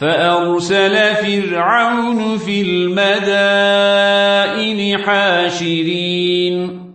فأرسل فرعون في المدائن حاشرين